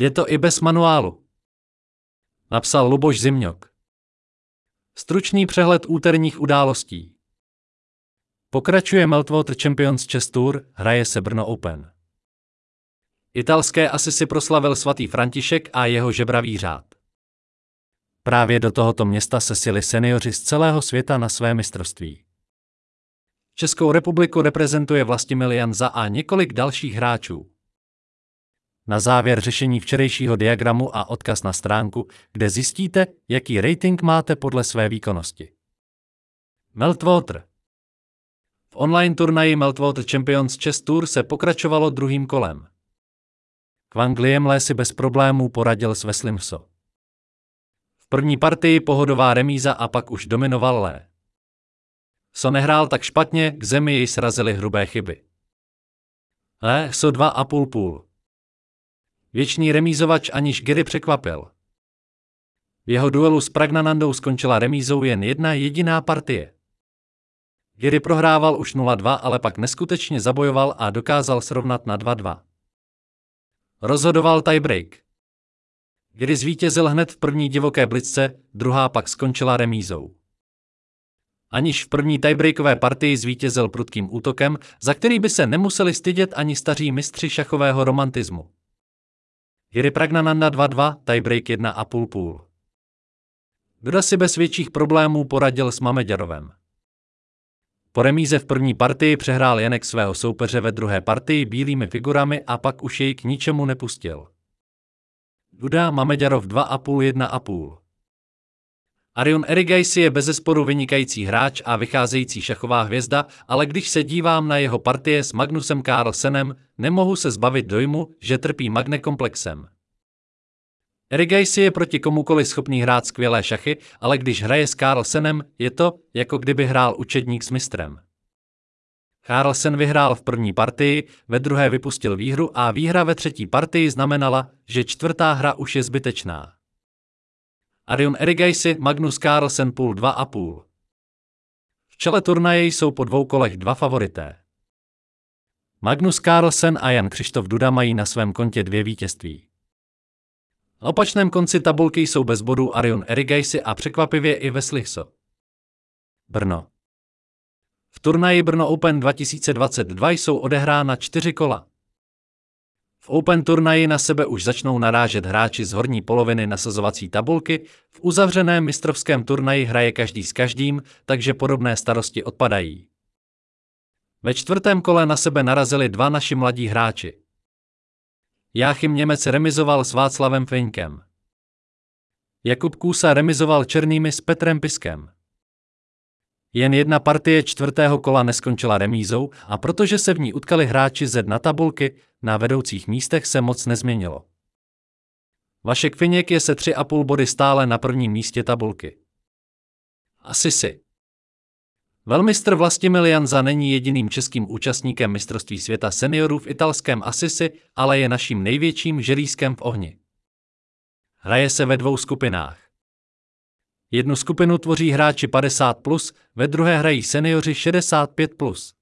Je to i bez manuálu. Napsal Luboš Zimňok. Stručný přehled úterních událostí. Pokračuje Meltwater Champions Chess Tour, hraje se Brno Open. Italské asi si proslavil svatý František a jeho žebravý řád. Právě do tohoto města se sili seniori z celého světa na své mistrovství. Českou republiku reprezentuje Vlastimil Janza a několik dalších hráčů. Na závěr řešení včerejšího diagramu a odkaz na stránku, kde zjistíte, jaký rating máte podle své výkonnosti. Meltwater V online turnaji Meltwater Champions Chess Tour se pokračovalo druhým kolem. Kwang Liemle si bez problémů poradil s Veslimso. V první partii pohodová remíza a pak už dominoval Lé. So nehrál tak špatně, k zemi jej srazily hrubé chyby. Lé so dva a půl půl. Věčný remízovač aniž Gary překvapil. V jeho duelu s Pragnanandou skončila remízou jen jedna jediná partie. Gary prohrával už 0-2, ale pak neskutečně zabojoval a dokázal srovnat na 2-2. Rozhodoval tiebreak. Gary zvítězil hned v první divoké blitce, druhá pak skončila remízou. Aniž v první tiebreakové partii zvítězil prudkým útokem, za který by se nemuseli stydět ani staří mistři šachového romantismu. Jiri Pragnananda 2-2, tiebreak 1,5 Kdo si bez větších problémů poradil s Mameďarovem? Po remíze v první partii přehrál Janek svého soupeře ve druhé partii bílými figurami a pak už jej k ničemu nepustil. Duda Mameďarov 2,5 1,5 Arion Erigajsi je bezesporu vynikající hráč a vycházející šachová hvězda, ale když se dívám na jeho partie s Magnusem Carlsenem, nemohu se zbavit dojmu, že trpí magnekomplexem. Erigajsi je proti komukoli schopný hrát skvělé šachy, ale když hraje s Carlsenem, je to, jako kdyby hrál učedník s mistrem. Carlsen vyhrál v první partii, ve druhé vypustil výhru a výhra ve třetí partii znamenala, že čtvrtá hra už je zbytečná. Arion Erigajsi, Magnus Carlsen půl 2,5. V čele turnaje jsou po dvou kolech dva favorité. Magnus Carlsen a Jan Křištof Duda mají na svém kontě dvě vítězství. Na opačném konci tabulky jsou bez bodů Arion Erigajsi a překvapivě i Veslichso. Brno. V turnaji Brno Open 2022 jsou odehrána čtyři kola. V Open turnaji na sebe už začnou narážet hráči z horní poloviny nasazovací tabulky, v uzavřeném mistrovském turnaji hraje každý s každým, takže podobné starosti odpadají. Ve čtvrtém kole na sebe narazili dva naši mladí hráči. Jáchym Němec remizoval s Václavem Feňkem. Jakub Kůsa remizoval černými s Petrem Piskem. Jen jedna partie čtvrtého kola neskončila remízou a protože se v ní utkali hráči Z na tabulky, na vedoucích místech se moc nezměnilo. Vašek Finěk je se 3,5 body stále na prvním místě tabulky. Asi si. Velmistr Vlastimil Janza není jediným českým účastníkem mistrovství světa seniorů v italském Asisi, ale je naším největším želízkem v ohni. Hraje se ve dvou skupinách. Jednu skupinu tvoří hráči 50+, plus, ve druhé hrají seniori 65+. Plus.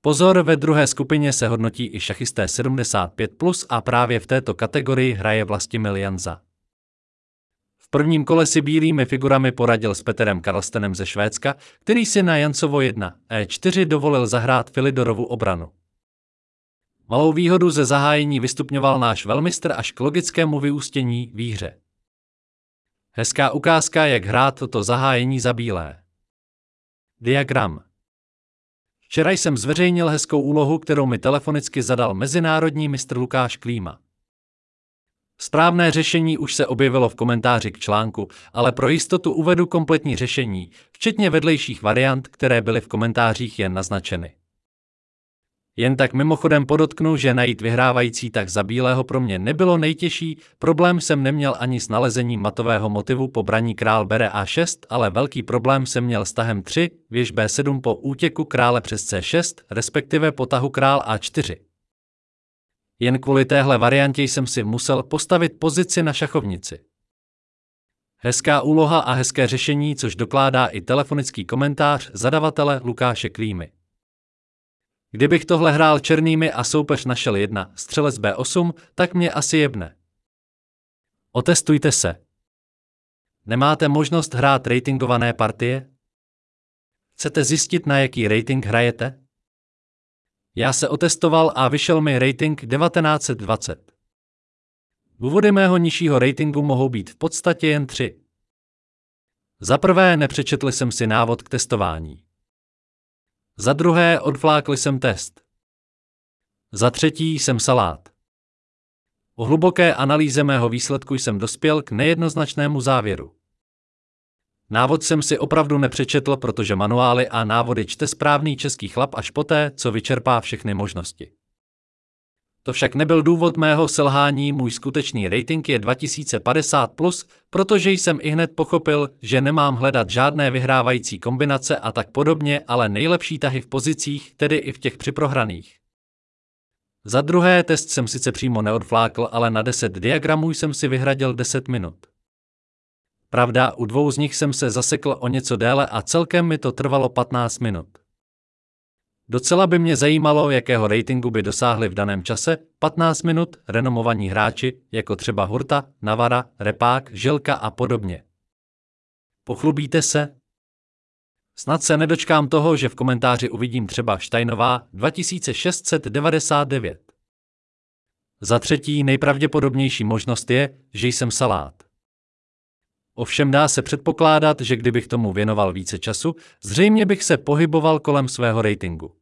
Pozor, ve druhé skupině se hodnotí i šachisté 75+, plus a právě v této kategorii hraje Vlastimil Janza. V prvním kole si bílými figurami poradil s Peterem Karlstenem ze Švédska, který si na Jancovo 1 E4 dovolil zahrát Filidorovu obranu. Malou výhodu ze zahájení vystupňoval náš velmistr až k logickému vyústění výhře. Hezká ukázka, jak hrát toto zahájení za bílé. Diagram. Včera jsem zveřejnil hezkou úlohu, kterou mi telefonicky zadal mezinárodní mistr Lukáš Klíma. Správné řešení už se objevilo v komentáři k článku, ale pro jistotu uvedu kompletní řešení, včetně vedlejších variant, které byly v komentářích jen naznačeny. Jen tak mimochodem podotknu, že najít vyhrávající tak za bílého pro mě nebylo nejtěžší, problém jsem neměl ani s nalezením matového motivu po braní král bere A6, ale velký problém jsem měl s tahem 3, věž B7 po útěku krále přes C6, respektive po tahu král A4. Jen kvůli téhle variantě jsem si musel postavit pozici na šachovnici. Hezká úloha a hezké řešení, což dokládá i telefonický komentář zadavatele Lukáše Klímy. Kdybych tohle hrál černými a soupeř našel jedna, střelec B8, tak mě asi jebne. Otestujte se. Nemáte možnost hrát ratingované partie? Chcete zjistit, na jaký rating hrajete? Já se otestoval a vyšel mi rating 1920. Důvody mého nižšího ratingu mohou být v podstatě jen tři. Za prvé, nepřečetl jsem si návod k testování. Za druhé, odflákl jsem test. Za třetí, jsem salát. O hluboké analýze mého výsledku jsem dospěl k nejednoznačnému závěru. Návod jsem si opravdu nepřečetl, protože manuály a návody čte správný český chlap až poté, co vyčerpá všechny možnosti. To však nebyl důvod mého selhání, můj skutečný rating je 2050+, plus, protože jsem i hned pochopil, že nemám hledat žádné vyhrávající kombinace a tak podobně, ale nejlepší tahy v pozicích, tedy i v těch připrohraných. Za druhé test jsem sice přímo neodflákl, ale na 10 diagramů jsem si vyhradil 10 minut. Pravda, u dvou z nich jsem se zasekl o něco déle a celkem mi to trvalo 15 minut. Docela by mě zajímalo, jakého ratingu by dosáhli v daném čase 15 minut renomovaní hráči, jako třeba Hurta, Navara, Repák, Želka a podobně. Pochlubíte se? Snad se nedočkám toho, že v komentáři uvidím třeba Steinová 2699. Za třetí nejpravděpodobnější možnost je, že jsem salát. Ovšem dá se předpokládat, že kdybych tomu věnoval více času, zřejmě bych se pohyboval kolem svého ratingu.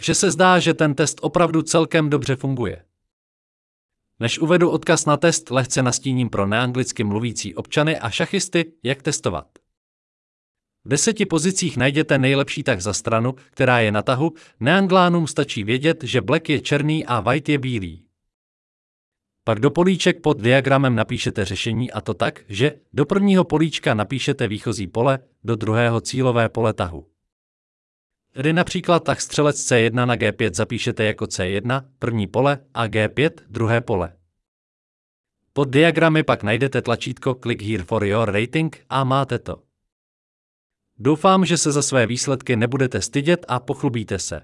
Že se zdá, že ten test opravdu celkem dobře funguje. Než uvedu odkaz na test, lehce nastíním pro neanglicky mluvící občany a šachisty, jak testovat. V deseti pozicích najděte nejlepší tak za stranu, která je na tahu, neanglánům stačí vědět, že black je černý a white je bílý. Pak do políček pod diagramem napíšete řešení a to tak, že do prvního políčka napíšete výchozí pole, do druhého cílové pole tahu. Tedy například tak střelec C1 na G5 zapíšete jako C1, první pole, a G5, druhé pole. Pod diagramy pak najdete tlačítko Click here for your rating a máte to. Doufám, že se za své výsledky nebudete stydět a pochlubíte se.